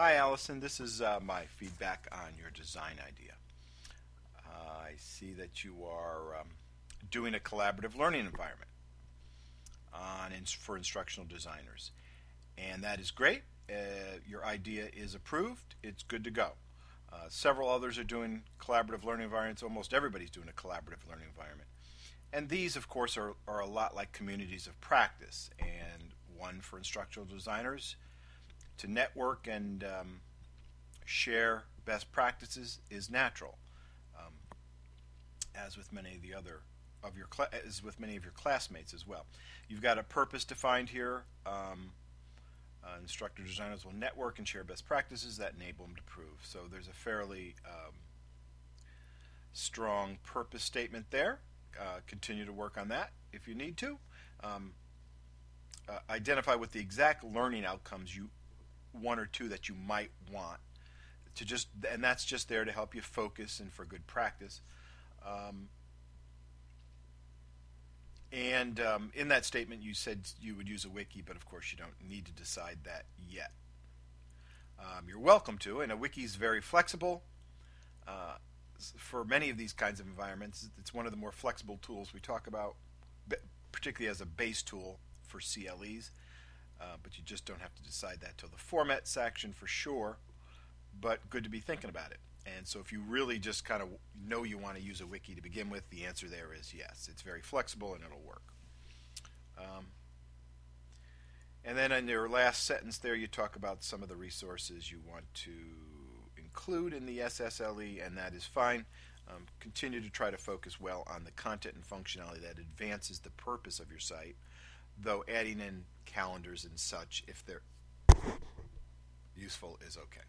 Hi, Alison. This is uh, my feedback on your design idea. Uh, I see that you are um, doing a collaborative learning environment on ins- for instructional designers, and that is great. Uh, your idea is approved. It's good to go. Uh, several others are doing collaborative learning environments. Almost everybody's doing a collaborative learning environment. And these, of course, are, are a lot like communities of practice, and one for instructional designers to network and um, share best practices is natural, um, as with many of the other of your cla- as with many of your classmates as well. You've got a purpose defined here. Um, uh, instructor designers will network and share best practices that enable them to prove. So there's a fairly um, strong purpose statement there. Uh, continue to work on that if you need to. Um, uh, identify what the exact learning outcomes you one or two that you might want to just and that's just there to help you focus and for good practice. Um, and um, in that statement you said you would use a wiki but of course you don't need to decide that yet. Um, you're welcome to and a wiki is very flexible uh, for many of these kinds of environments. It's one of the more flexible tools we talk about particularly as a base tool for CLEs uh, but you just don't have to decide that till the format section for sure. But good to be thinking about it. And so, if you really just kind of know you want to use a wiki to begin with, the answer there is yes. It's very flexible and it'll work. Um, and then in your last sentence there, you talk about some of the resources you want to include in the SSLE, and that is fine. Um, continue to try to focus well on the content and functionality that advances the purpose of your site though adding in calendars and such, if they're useful, is okay.